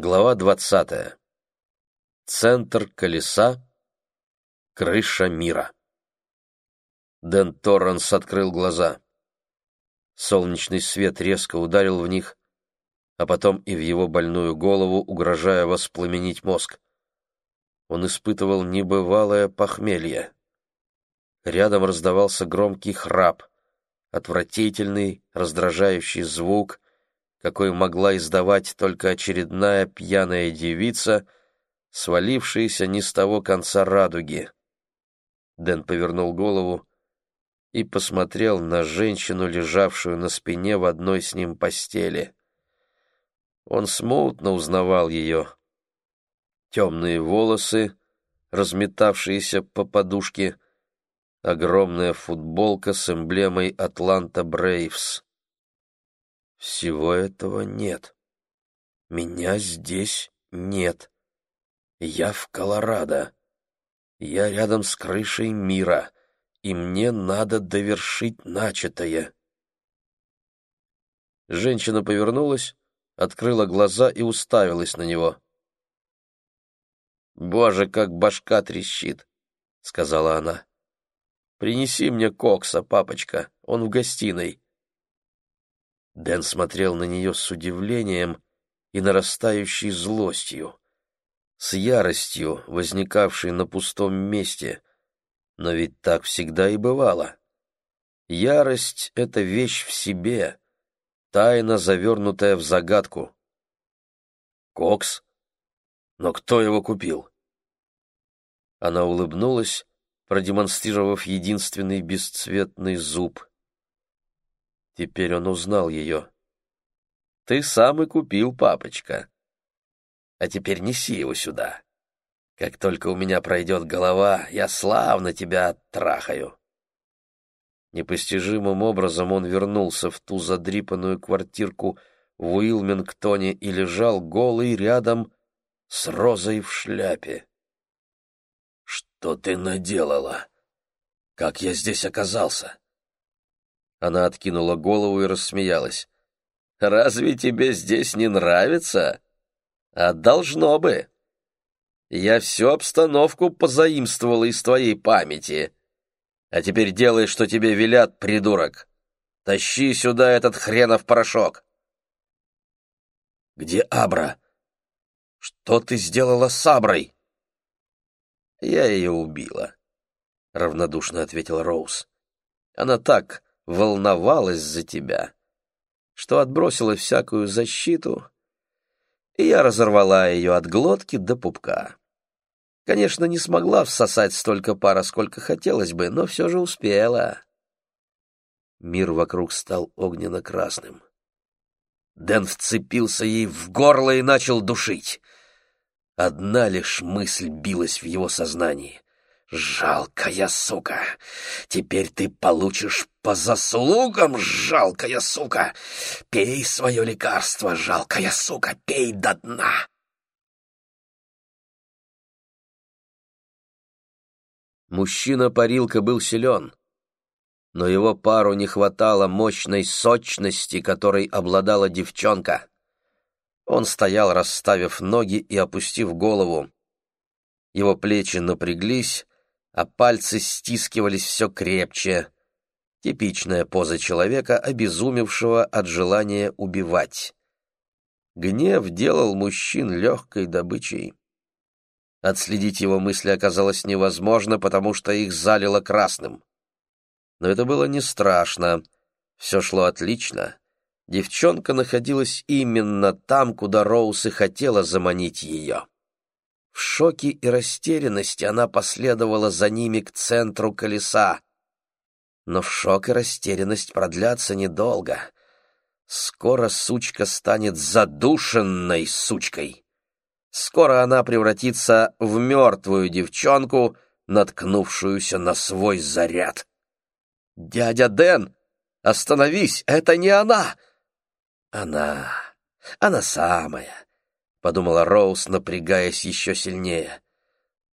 Глава двадцатая. Центр колеса. Крыша мира. Дэн Торренс открыл глаза. Солнечный свет резко ударил в них, а потом и в его больную голову, угрожая воспламенить мозг. Он испытывал небывалое похмелье. Рядом раздавался громкий храп, отвратительный, раздражающий звук — какой могла издавать только очередная пьяная девица, свалившаяся не с того конца радуги. Дэн повернул голову и посмотрел на женщину, лежавшую на спине в одной с ним постели. Он смутно узнавал ее. Темные волосы, разметавшиеся по подушке, огромная футболка с эмблемой «Атланта Брейвс». Всего этого нет. Меня здесь нет. Я в Колорадо. Я рядом с крышей мира, и мне надо довершить начатое. Женщина повернулась, открыла глаза и уставилась на него. «Боже, как башка трещит!» — сказала она. «Принеси мне кокса, папочка, он в гостиной». Дэн смотрел на нее с удивлением и нарастающей злостью, с яростью, возникавшей на пустом месте. Но ведь так всегда и бывало. Ярость — это вещь в себе, тайна, завернутая в загадку. Кокс? Но кто его купил? Она улыбнулась, продемонстрировав единственный бесцветный зуб. Теперь он узнал ее. «Ты сам и купил, папочка. А теперь неси его сюда. Как только у меня пройдет голова, я славно тебя оттрахаю». Непостижимым образом он вернулся в ту задрипанную квартирку в Уилмингтоне и лежал голый рядом с розой в шляпе. «Что ты наделала? Как я здесь оказался?» Она откинула голову и рассмеялась. «Разве тебе здесь не нравится? А должно бы. Я всю обстановку позаимствовала из твоей памяти. А теперь делай, что тебе велят, придурок. Тащи сюда этот хренов порошок». «Где Абра? Что ты сделала с Аброй?» «Я ее убила», — равнодушно ответил Роуз. «Она так волновалась за тебя, что отбросила всякую защиту, и я разорвала ее от глотки до пупка. Конечно, не смогла всосать столько пара, сколько хотелось бы, но все же успела. Мир вокруг стал огненно-красным. Дэн вцепился ей в горло и начал душить. Одна лишь мысль билась в его сознании. «Жалкая сука! Теперь ты получишь по заслугам, жалкая сука! Пей свое лекарство, жалкая сука, пей до дна!» Мужчина-парилка был силен, но его пару не хватало мощной сочности, которой обладала девчонка. Он стоял, расставив ноги и опустив голову. Его плечи напряглись, а пальцы стискивались все крепче. Типичная поза человека, обезумевшего от желания убивать. Гнев делал мужчин легкой добычей. Отследить его мысли оказалось невозможно, потому что их залило красным. Но это было не страшно. Все шло отлично. Девчонка находилась именно там, куда Роуз и хотела заманить ее. В шоке и растерянности она последовала за ними к центру колеса. Но шок и растерянность продлятся недолго. Скоро сучка станет задушенной сучкой. Скоро она превратится в мертвую девчонку, наткнувшуюся на свой заряд. «Дядя Дэн, остановись, это не она!» «Она, она самая, — подумала Роуз, напрягаясь еще сильнее.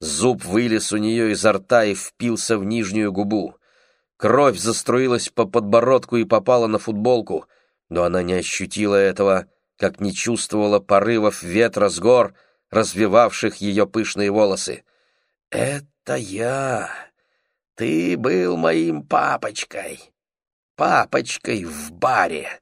Зуб вылез у нее изо рта и впился в нижнюю губу. Кровь заструилась по подбородку и попала на футболку, но она не ощутила этого, как не чувствовала порывов ветра с гор, развивавших ее пышные волосы. «Это я! Ты был моим папочкой! Папочкой в баре!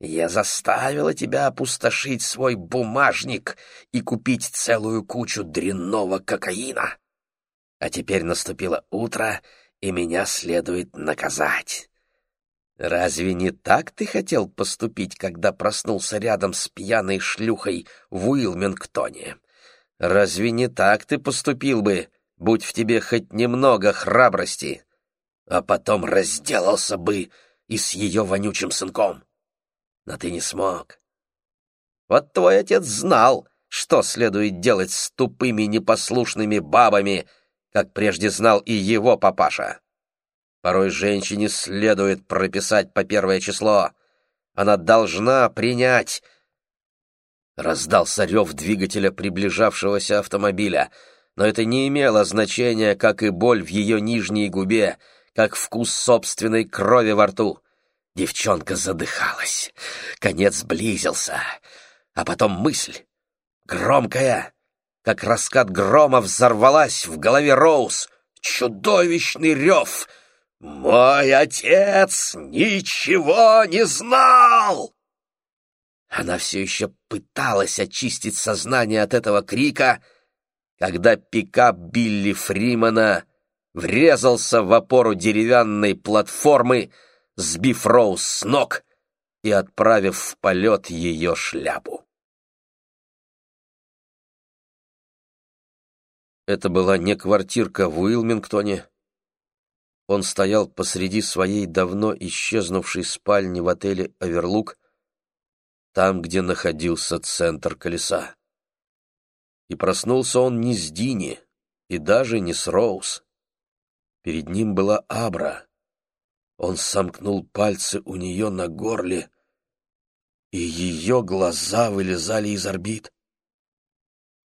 Я заставила тебя опустошить свой бумажник и купить целую кучу дрянного кокаина! А теперь наступило утро, и меня следует наказать!» Разве не так ты хотел поступить, когда проснулся рядом с пьяной шлюхой в Уилмингтоне? Разве не так ты поступил бы, будь в тебе хоть немного храбрости, а потом разделался бы и с ее вонючим сынком? Но ты не смог. Вот твой отец знал, что следует делать с тупыми непослушными бабами, как прежде знал и его папаша. Порой женщине следует прописать по первое число. Она должна принять... Раздался рев двигателя приближавшегося автомобиля, но это не имело значения, как и боль в ее нижней губе, как вкус собственной крови во рту. Девчонка задыхалась. Конец близился. А потом мысль, громкая, как раскат грома взорвалась в голове Роуз. Чудовищный рев — «Мой отец ничего не знал!» Она все еще пыталась очистить сознание от этого крика, когда пикап Билли Фримана врезался в опору деревянной платформы, сбив Роуз с ног и отправив в полет ее шляпу. Это была не квартирка в Уилмингтоне, он стоял посреди своей давно исчезнувшей спальни в отеле «Оверлук», там, где находился центр колеса. И проснулся он не с Дини, и даже не с Роуз. Перед ним была Абра. Он сомкнул пальцы у нее на горле, и ее глаза вылезали из орбит.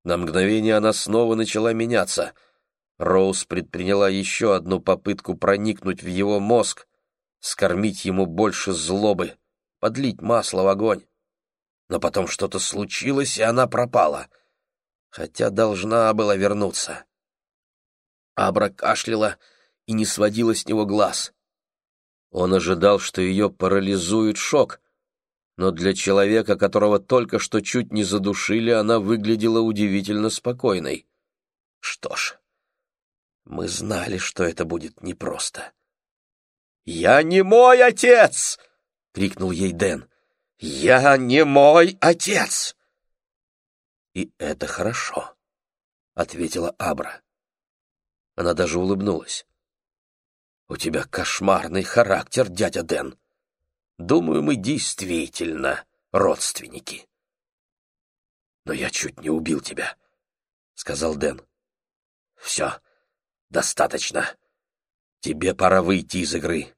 На мгновение она снова начала меняться — Роуз предприняла еще одну попытку проникнуть в его мозг, скормить ему больше злобы, подлить масло в огонь. Но потом что-то случилось, и она пропала, хотя должна была вернуться. Абра кашляла и не сводила с него глаз. Он ожидал, что ее парализует шок, но для человека, которого только что чуть не задушили, она выглядела удивительно спокойной. Что ж, мы знали, что это будет непросто. «Я не мой отец!» — крикнул ей Дэн. «Я не мой отец!» «И это хорошо», — ответила Абра. Она даже улыбнулась. «У тебя кошмарный характер, дядя Дэн. Думаю, мы действительно родственники». «Но я чуть не убил тебя», — сказал Дэн. «Все, Достаточно. Тебе пора выйти из игры.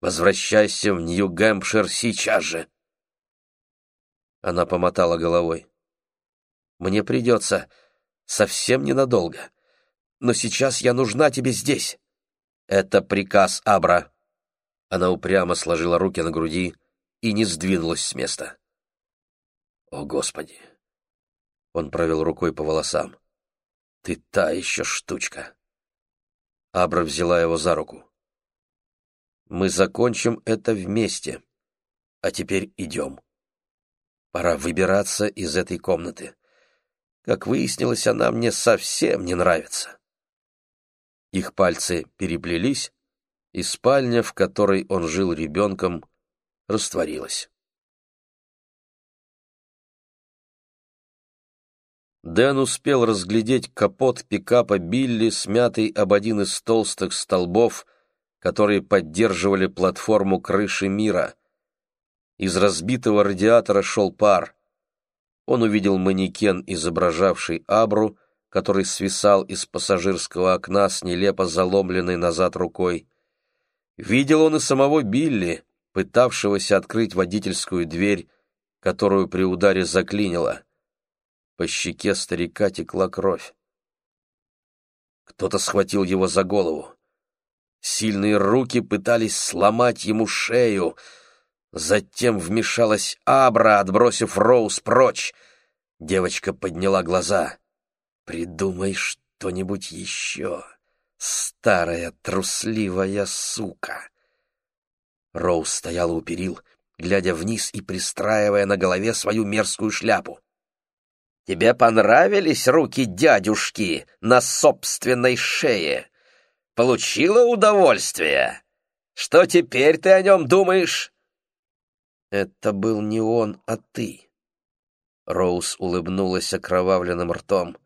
Возвращайся в Нью-Гэмпшир сейчас же. Она помотала головой. Мне придется совсем ненадолго. Но сейчас я нужна тебе здесь. Это приказ Абра. Она упрямо сложила руки на груди и не сдвинулась с места. О, Господи! Он провел рукой по волосам. Ты та еще штучка. Абра взяла его за руку. «Мы закончим это вместе. А теперь идем. Пора выбираться из этой комнаты. Как выяснилось, она мне совсем не нравится». Их пальцы переплелись, и спальня, в которой он жил ребенком, растворилась. Дэн успел разглядеть капот пикапа Билли, смятый об один из толстых столбов, которые поддерживали платформу крыши мира. Из разбитого радиатора шел пар. Он увидел манекен, изображавший Абру, который свисал из пассажирского окна с нелепо заломленной назад рукой. Видел он и самого Билли, пытавшегося открыть водительскую дверь, которую при ударе заклинило. По щеке старика текла кровь. Кто-то схватил его за голову. Сильные руки пытались сломать ему шею. Затем вмешалась Абра, отбросив Роуз прочь. Девочка подняла глаза. «Придумай что-нибудь еще, старая трусливая сука!» Роуз стояла у перил, глядя вниз и пристраивая на голове свою мерзкую шляпу. «Тебе понравились руки дядюшки на собственной шее? Получила удовольствие? Что теперь ты о нем думаешь?» «Это был не он, а ты». Роуз улыбнулась окровавленным ртом.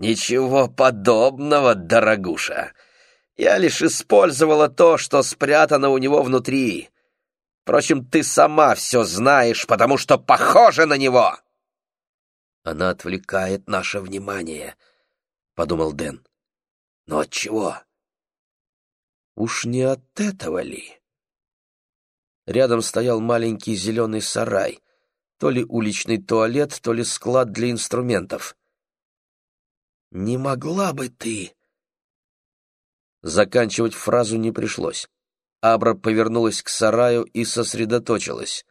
«Ничего подобного, дорогуша. Я лишь использовала то, что спрятано у него внутри. Впрочем, ты сама все знаешь, потому что похожа на него!» «Она отвлекает наше внимание», — подумал Дэн. «Но от чего?» «Уж не от этого ли?» Рядом стоял маленький зеленый сарай, то ли уличный туалет, то ли склад для инструментов. «Не могла бы ты...» Заканчивать фразу не пришлось. Абра повернулась к сараю и сосредоточилась.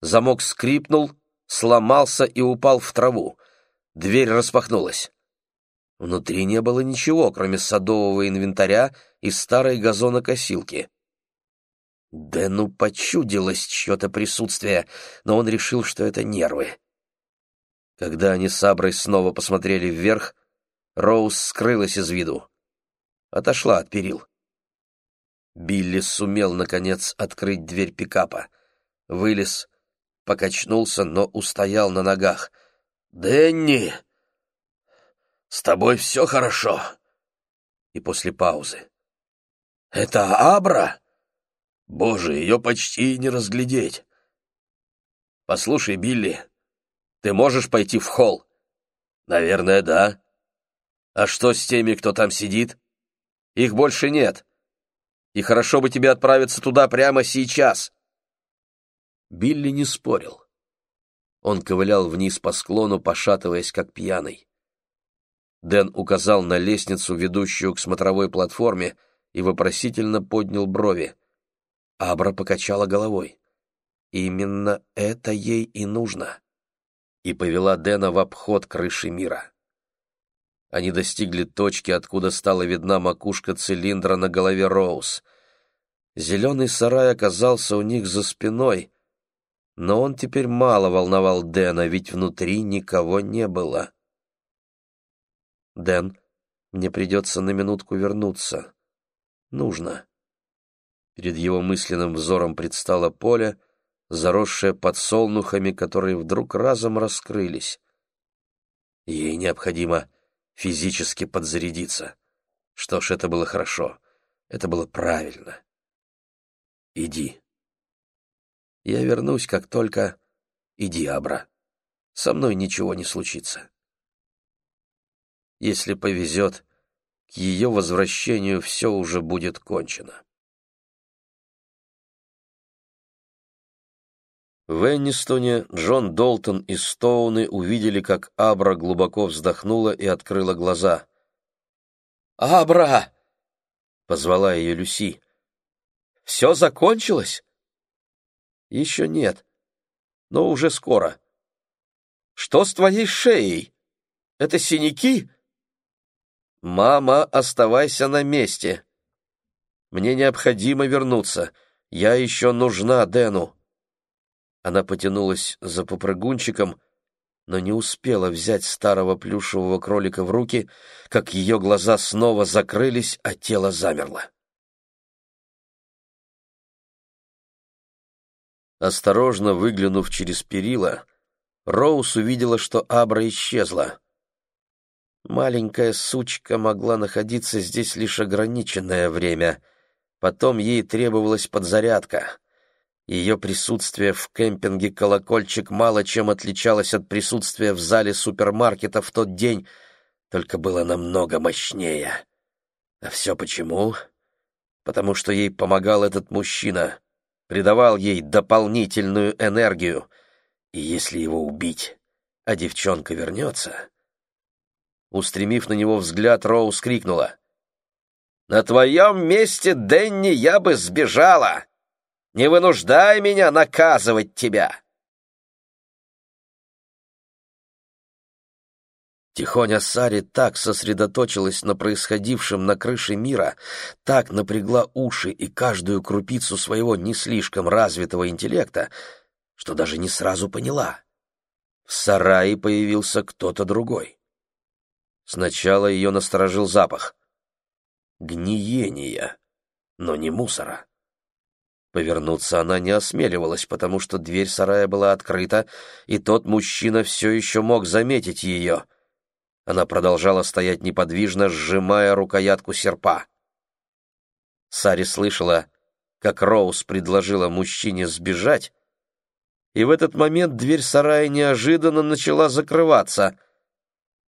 Замок скрипнул, сломался и упал в траву. Дверь распахнулась. Внутри не было ничего, кроме садового инвентаря и старой газонокосилки. Дэну почудилось чье-то присутствие, но он решил, что это нервы. Когда они с Аброй снова посмотрели вверх, Роуз скрылась из виду. Отошла от перил. Билли сумел, наконец, открыть дверь пикапа. Вылез, покачнулся, но устоял на ногах. «Дэнни, с тобой все хорошо?» И после паузы. «Это Абра?» Боже, ее почти не разглядеть. Послушай, Билли, ты можешь пойти в холл? Наверное, да. А что с теми, кто там сидит? Их больше нет. И хорошо бы тебе отправиться туда прямо сейчас. Билли не спорил. Он ковылял вниз по склону, пошатываясь, как пьяный. Дэн указал на лестницу, ведущую к смотровой платформе, и вопросительно поднял брови. Абра покачала головой. Именно это ей и нужно. И повела Дэна в обход крыши мира. Они достигли точки, откуда стала видна макушка цилиндра на голове Роуз. Зеленый сарай оказался у них за спиной, но он теперь мало волновал Дэна, ведь внутри никого не было. «Дэн, мне придется на минутку вернуться. Нужно». Перед его мысленным взором предстало поле, заросшее подсолнухами, которые вдруг разом раскрылись. Ей необходимо физически подзарядиться. Что ж, это было хорошо. Это было правильно. Иди. Я вернусь, как только... Иди, Абра. Со мной ничего не случится. Если повезет, к ее возвращению все уже будет кончено. В Эннистоне Джон Долтон и Стоуны увидели, как Абра глубоко вздохнула и открыла глаза. «Абра!» — позвала ее Люси. «Все закончилось?» «Еще нет, но уже скоро». «Что с твоей шеей? Это синяки?» «Мама, оставайся на месте. Мне необходимо вернуться. Я еще нужна Дэну». Она потянулась за попрыгунчиком, но не успела взять старого плюшевого кролика в руки, как ее глаза снова закрылись, а тело замерло. Осторожно выглянув через перила, Роуз увидела, что Абра исчезла. Маленькая сучка могла находиться здесь лишь ограниченное время, потом ей требовалась подзарядка. Ее присутствие в кемпинге «Колокольчик» мало чем отличалось от присутствия в зале супермаркета в тот день, только было намного мощнее. А все почему? Потому что ей помогал этот мужчина, придавал ей дополнительную энергию. И если его убить, а девчонка вернется... Устремив на него взгляд, Роуз крикнула. «На твоем месте, Денни, я бы сбежала!» Не вынуждай меня наказывать тебя!» Тихоня Сари так сосредоточилась на происходившем на крыше мира, так напрягла уши и каждую крупицу своего не слишком развитого интеллекта, что даже не сразу поняла. В сарае появился кто-то другой. Сначала ее насторожил запах. Гниения, но не мусора. Повернуться она не осмеливалась, потому что дверь сарая была открыта, и тот мужчина все еще мог заметить ее — она продолжала стоять неподвижно, сжимая рукоятку серпа. Сари слышала, как Роуз предложила мужчине сбежать, и в этот момент дверь сарая неожиданно начала закрываться.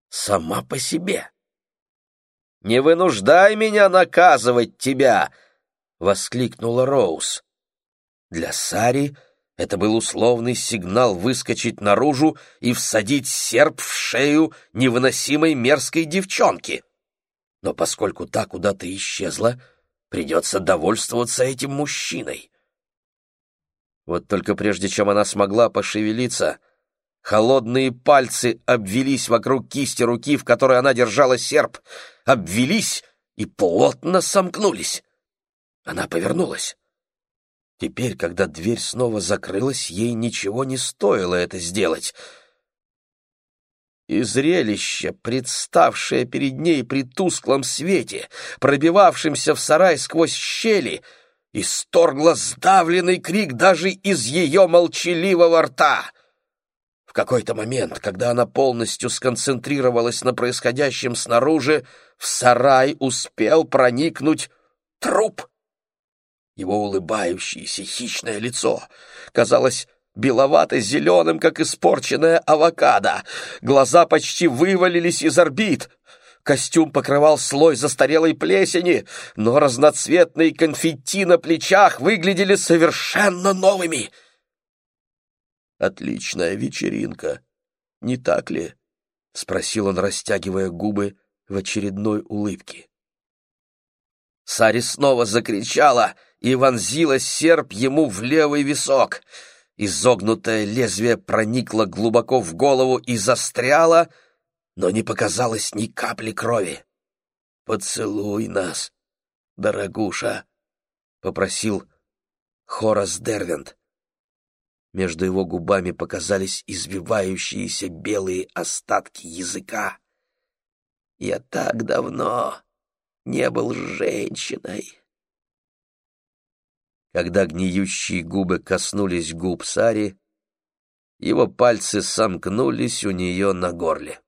Сама по себе. «Не вынуждай меня наказывать тебя!» — воскликнула Роуз. Для Сари это был условный сигнал выскочить наружу и всадить серп в шею невыносимой мерзкой девчонки. Но поскольку та куда-то исчезла, придется довольствоваться этим мужчиной. Вот только прежде чем она смогла пошевелиться, холодные пальцы обвелись вокруг кисти руки, в которой она держала серп, обвелись и плотно сомкнулись. Она повернулась. Теперь, когда дверь снова закрылась, ей ничего не стоило это сделать. И зрелище, представшее перед ней при тусклом свете, пробивавшемся в сарай сквозь щели, исторгло сдавленный крик даже из ее молчаливого рта. В какой-то момент, когда она полностью сконцентрировалась на происходящем снаружи, в сарай успел проникнуть труп. Его улыбающееся хищное лицо казалось беловато-зеленым, как испорченная авокадо. Глаза почти вывалились из орбит. Костюм покрывал слой застарелой плесени, но разноцветные конфетти на плечах выглядели совершенно новыми. «Отличная вечеринка, не так ли?» — спросил он, растягивая губы в очередной улыбке. Сари снова закричала — и вонзила серп ему в левый висок. Изогнутое лезвие проникло глубоко в голову и застряло, но не показалось ни капли крови. «Поцелуй нас, дорогуша», — попросил Хорас Дервент. Между его губами показались извивающиеся белые остатки языка. «Я так давно не был женщиной». Когда гниющие губы коснулись губ Сари, его пальцы сомкнулись у нее на горле.